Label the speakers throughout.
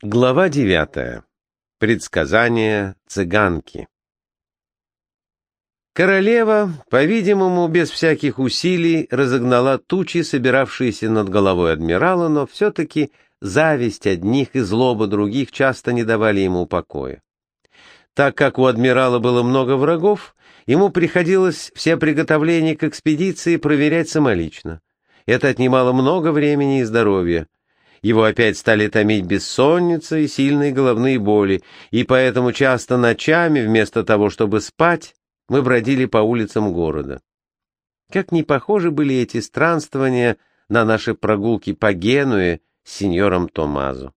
Speaker 1: Глава девятая. Предсказание цыганки. Королева, по-видимому, без всяких усилий разогнала тучи, собиравшиеся над головой адмирала, но все-таки зависть одних и злоба других часто не давали ему покоя. Так как у адмирала было много врагов, ему приходилось все приготовления к экспедиции проверять самолично. Это отнимало много времени и здоровья. Его опять стали томить бессонница и сильные головные боли, и поэтому часто ночами, вместо того, чтобы спать, мы бродили по улицам города. Как не похожи были эти странствования на наши прогулки по Генуе с сеньором Томазо.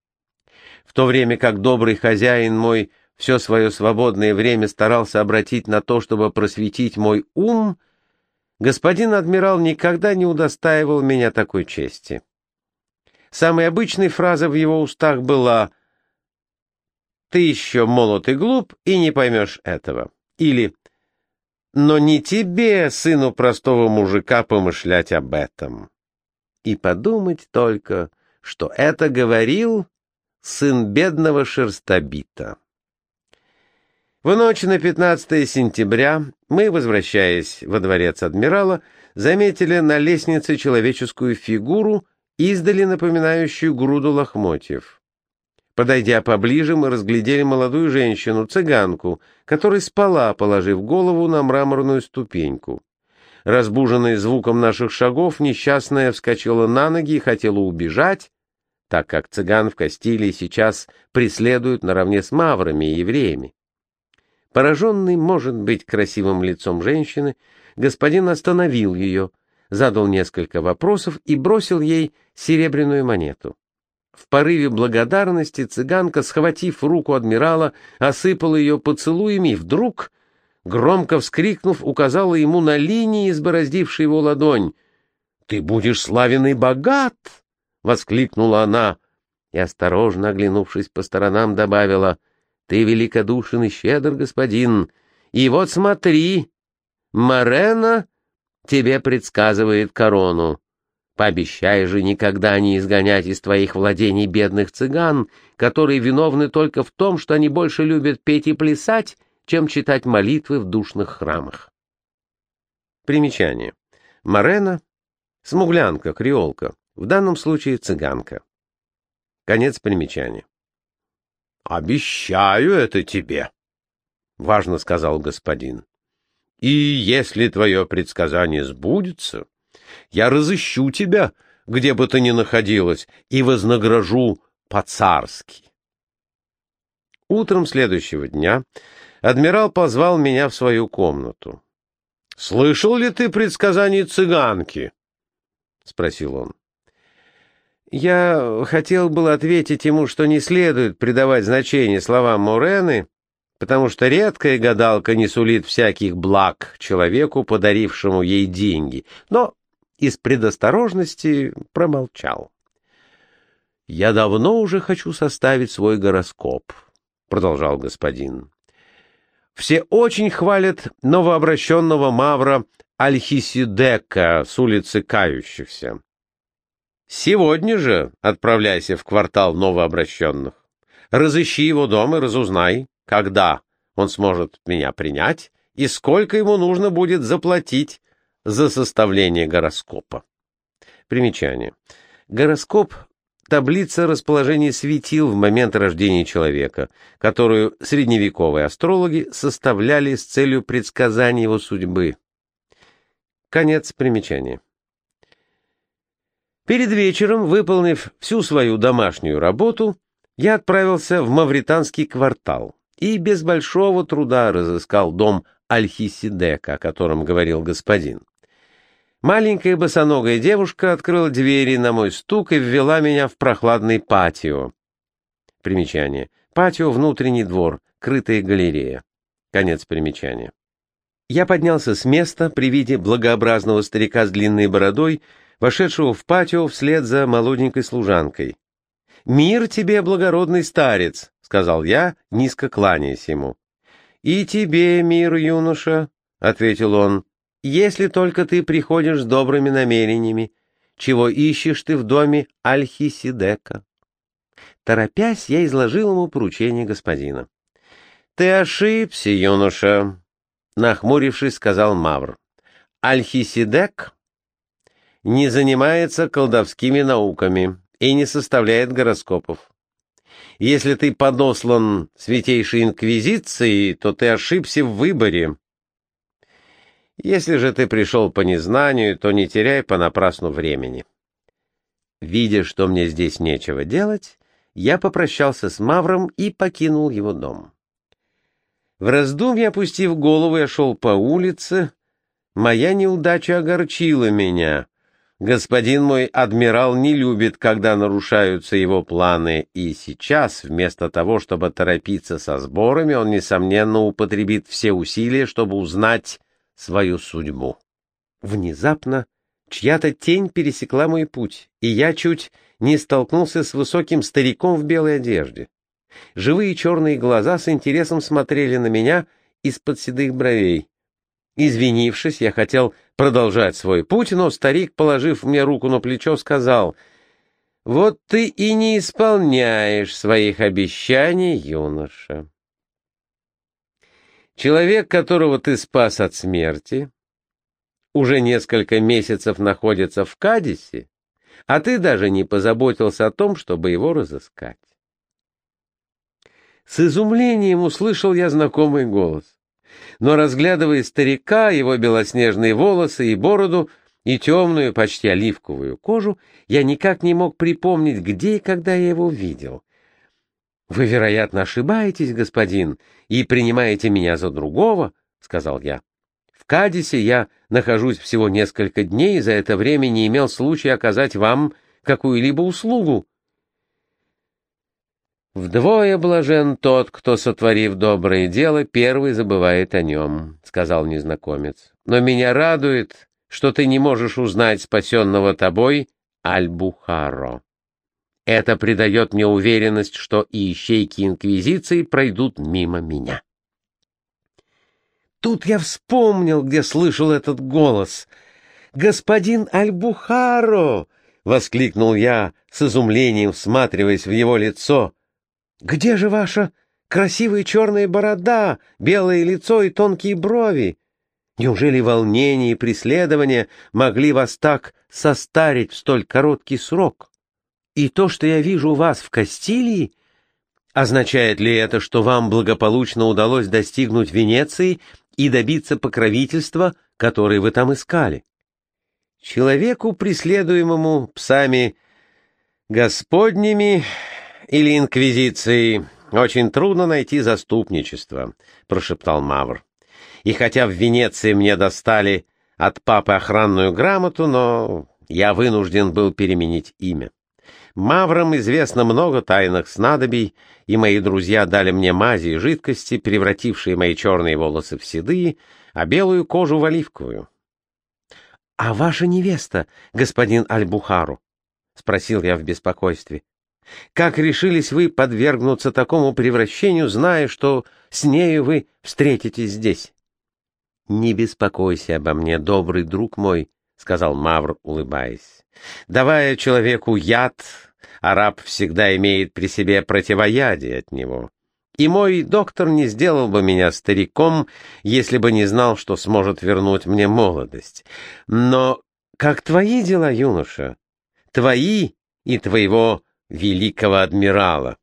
Speaker 1: В то время как добрый хозяин мой все свое свободное время старался обратить на то, чтобы просветить мой ум, господин адмирал никогда не удостаивал меня такой чести. Самой обычной фразой в его устах была «Ты еще молод и глуп, и не поймешь этого». Или «Но не тебе, сыну простого мужика, помышлять об этом». И подумать только, что это говорил сын бедного шерстобита. В ночь на 15 сентября мы, возвращаясь во дворец адмирала, заметили на лестнице человеческую фигуру, издали напоминающую груду лохмотьев. Подойдя поближе, мы разглядели молодую женщину, цыганку, которая спала, положив голову на мраморную ступеньку. Разбуженная звуком наших шагов, несчастная вскочила на ноги и хотела убежать, так как цыган в Кастилии сейчас преследуют наравне с маврами и евреями. Пораженный, может быть, красивым лицом женщины, господин остановил ее — задал несколько вопросов и бросил ей серебряную монету. В порыве благодарности цыганка, схватив руку адмирала, осыпала ее поцелуями и вдруг, громко вскрикнув, указала ему на линии, избороздившей его ладонь. «Ты будешь славен и богат!» — воскликнула она и, осторожно оглянувшись по сторонам, добавила, «Ты великодушен и щедр, господин, и вот смотри, Марена тебе предсказывает корону. Пообещай же никогда не изгонять из твоих владений бедных цыган, которые виновны только в том, что они больше любят петь и плясать, чем читать молитвы в душных храмах. Примечание. Марена — смуглянка, креолка, в данном случае цыганка. Конец примечания. «Обещаю это тебе», — важно сказал господин. И если твое предсказание сбудется, я разыщу тебя, где бы ты ни находилась, и вознагражу по-царски. Утром следующего дня адмирал позвал меня в свою комнату. — Слышал ли ты предсказание цыганки? — спросил он. Я хотел было ответить ему, что не следует придавать значение словам Морены, потому что редкая гадалка не сулит всяких благ человеку, подарившему ей деньги, но из предосторожности промолчал. «Я давно уже хочу составить свой гороскоп», — продолжал господин. «Все очень хвалят новообращенного мавра Альхисидека с улицы Кающихся. Сегодня же отправляйся в квартал новообращенных. Разыщи его дом и разузнай, когда он сможет меня принять и сколько ему нужно будет заплатить за составление гороскопа. Примечание. Гороскоп — таблица расположения светил в момент рождения человека, которую средневековые астрологи составляли с целью предсказания его судьбы. Конец примечания. Перед вечером, выполнив всю свою домашнюю работу, я отправился в Мавританский квартал и без большого труда разыскал дом Альхисидека, о котором говорил господин. Маленькая босоногая девушка открыла двери на мой стук и ввела меня в прохладный патио. Примечание. Патио — внутренний двор, крытая галерея. Конец примечания. Я поднялся с места при виде благообразного старика с длинной бородой, вошедшего в патио вслед за молоденькой служанкой. «Мир тебе, благородный старец!» Сказал я, низко кланяясь ему. «И тебе, мир, юноша», — ответил он, — «если только ты приходишь с добрыми намерениями, чего ищешь ты в доме Альхисидека? Торопясь, я изложил ему поручение господина. — Ты ошибся, юноша, — нахмурившись, сказал Мавр. — Альхисидек не занимается колдовскими науками и не составляет гороскопов. Если ты подослан Святейшей Инквизицией, то ты ошибся в выборе. Если же ты пришел по незнанию, то не теряй понапрасну времени. Видя, что мне здесь нечего делать, я попрощался с Мавром и покинул его дом. В раздумье, опустив голову, я шел по улице. Моя неудача огорчила меня. Господин мой адмирал не любит, когда нарушаются его планы, и сейчас, вместо того, чтобы торопиться со сборами, он, несомненно, употребит все усилия, чтобы узнать свою судьбу. Внезапно чья-то тень пересекла мой путь, и я чуть не столкнулся с высоким стариком в белой одежде. Живые черные глаза с интересом смотрели на меня из-под седых бровей. Извинившись, я хотел продолжать свой путь, но старик, положив мне руку на плечо, сказал, «Вот ты и не исполняешь своих обещаний, юноша. Человек, которого ты спас от смерти, уже несколько месяцев находится в Кадисе, а ты даже не позаботился о том, чтобы его разыскать. С изумлением услышал я знакомый голос но, разглядывая старика, его белоснежные волосы и бороду, и темную, почти оливковую кожу, я никак не мог припомнить, где и когда я его видел. «Вы, вероятно, ошибаетесь, господин, и принимаете меня за другого», — сказал я. «В Кадисе я нахожусь всего несколько дней, и за это время не имел случая оказать вам какую-либо услугу. «Вдвое блажен тот, кто, сотворив доброе дело, первый забывает о нем», — сказал незнакомец. «Но меня радует, что ты не можешь узнать спасенного тобой Аль-Бухаро. Это придает мне уверенность, что и ищейки Инквизиции пройдут мимо меня». Тут я вспомнил, где слышал этот голос. «Господин Аль-Бухаро!» — воскликнул я с изумлением, всматриваясь в его лицо — где же ваша красивая черная борода, белое лицо и тонкие брови? Неужели волнение и преследование могли вас так состарить в столь короткий срок? И то, что я вижу у вас в Кастилии, означает ли это, что вам благополучно удалось достигнуть Венеции и добиться покровительства, которое вы там искали? Человеку, преследуемому псами Господними, или инквизиции очень трудно найти заступничество», — прошептал Мавр. «И хотя в Венеции мне достали от папы охранную грамоту, но я вынужден был переменить имя. Маврам известно много тайных снадобий, и мои друзья дали мне мази и жидкости, превратившие мои черные волосы в седые, а белую кожу в оливковую. — А ваша невеста, господин Аль-Бухару? — спросил я в беспокойстве. Как решились вы подвергнуться такому превращению, зная, что с нею вы встретитесь здесь? — Не беспокойся обо мне, добрый друг мой, — сказал Мавр, улыбаясь. — Давая человеку яд, араб всегда имеет при себе противоядие от него. И мой доктор не сделал бы меня стариком, если бы не знал, что сможет вернуть мне молодость. Но как твои дела, юноша? Твои и твоего великого адмирала.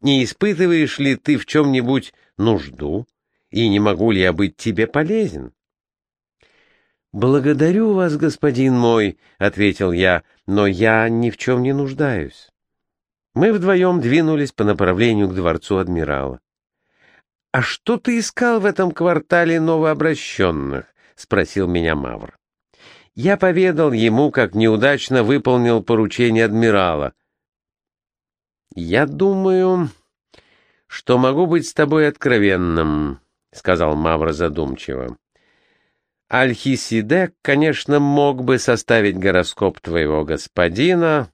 Speaker 1: Не испытываешь ли ты в чем-нибудь нужду, и не могу ли я быть тебе полезен? «Благодарю вас, господин мой», — ответил я, — «но я ни в чем не нуждаюсь». Мы вдвоем двинулись по направлению к дворцу адмирала. «А что ты искал в этом квартале новообращенных?» — спросил меня Мавр. Я поведал ему, как неудачно выполнил поручение адмирала, «Я думаю, что могу быть с тобой откровенным», — сказал Мавра задумчиво. «Альхисидек, конечно, мог бы составить гороскоп твоего господина,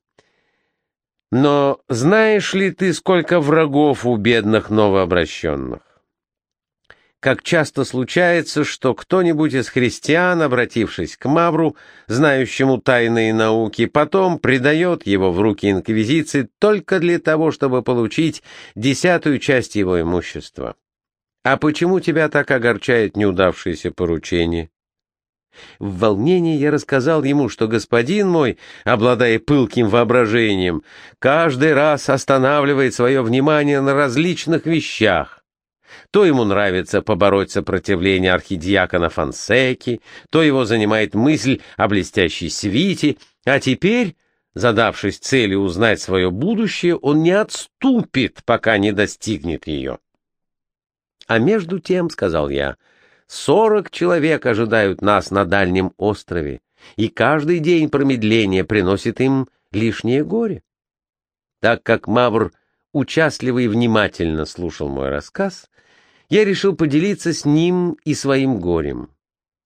Speaker 1: но знаешь ли ты, сколько врагов у бедных новообращенных? Как часто случается, что кто-нибудь из христиан, обратившись к Мавру, знающему тайные науки, потом предает его в руки инквизиции только для того, чтобы получить десятую часть его имущества. А почему тебя так огорчает неудавшееся поручение? В волнении я рассказал ему, что господин мой, обладая пылким воображением, каждый раз останавливает свое внимание на различных вещах, то ему нравится побороть сопротивление архидиакона Фансеки, то его занимает мысль о блестящей свите, а теперь, задавшись целью узнать свое будущее, он не отступит, пока не достигнет ее. «А между тем, — сказал я, — сорок человек ожидают нас на дальнем острове, и каждый день промедления приносит им лишнее горе». Так как Мавр участливо и внимательно слушал мой рассказ, я решил поделиться с ним и своим горем.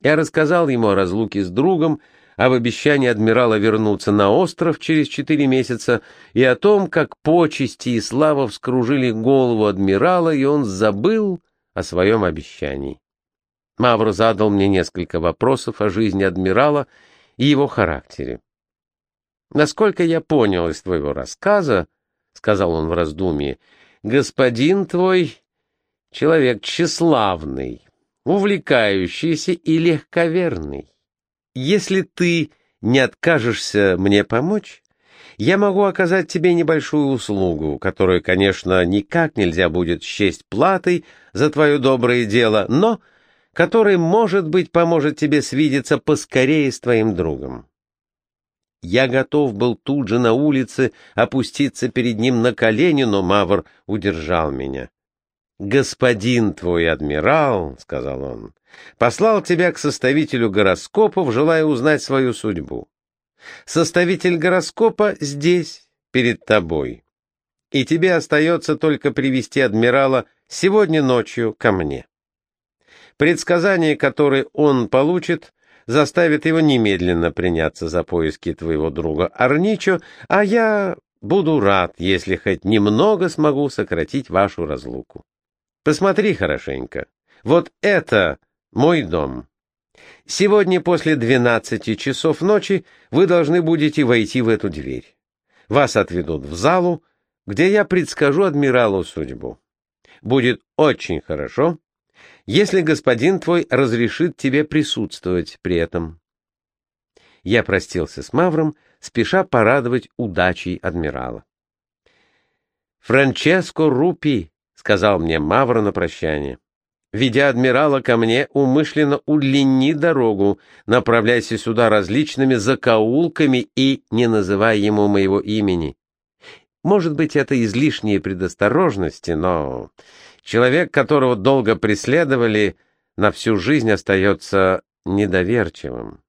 Speaker 1: Я рассказал ему о разлуке с другом, об обещании адмирала вернуться на остров через четыре месяца и о том, как почести и слава вскружили голову адмирала, и он забыл о своем обещании. Мавр задал мне несколько вопросов о жизни адмирала и его характере. «Насколько я понял из твоего рассказа, — сказал он в раздумье, — господин твой человек тщеславный, увлекающийся и легковерный. Если ты не откажешься мне помочь, я могу оказать тебе небольшую услугу, которую, конечно, никак нельзя будет счесть платой за твое доброе дело, но который, может быть, поможет тебе свидеться поскорее с твоим другом. Я готов был тут же на улице опуститься перед ним на колени, но Мавр удержал меня. «Господин твой адмирал, — сказал он, — послал тебя к составителю гороскопов, желая узнать свою судьбу. Составитель гороскопа здесь, перед тобой, и тебе остается только привести адмирала сегодня ночью ко мне. Предсказание, которое он получит, заставит его немедленно приняться за поиски твоего друга Арничо, а я буду рад, если хоть немного смогу сократить вашу разлуку. Посмотри хорошенько. Вот это мой дом. Сегодня после двенадцати часов ночи вы должны будете войти в эту дверь. Вас отведут в залу, где я предскажу адмиралу судьбу. Будет очень хорошо, если господин твой разрешит тебе присутствовать при этом. Я простился с Мавром, спеша порадовать удачей адмирала. Франческо Рупи — сказал мне Мавр на прощание. Ведя адмирала ко мне, умышленно удлини дорогу, направляйся сюда различными закоулками и не называй ему моего имени. Может быть, это излишние предосторожности, но человек, которого долго преследовали, на всю жизнь остается недоверчивым.